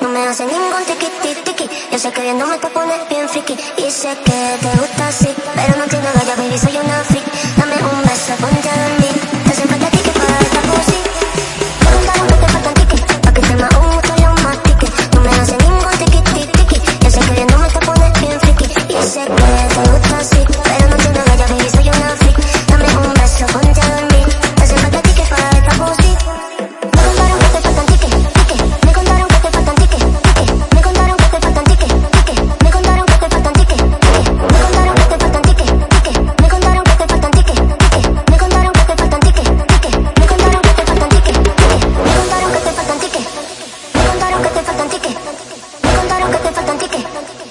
no me hace ningún tiqui tiqui. Yo sé que viéndome te pones bien friki y sé que te gusta. que te falta un ticket.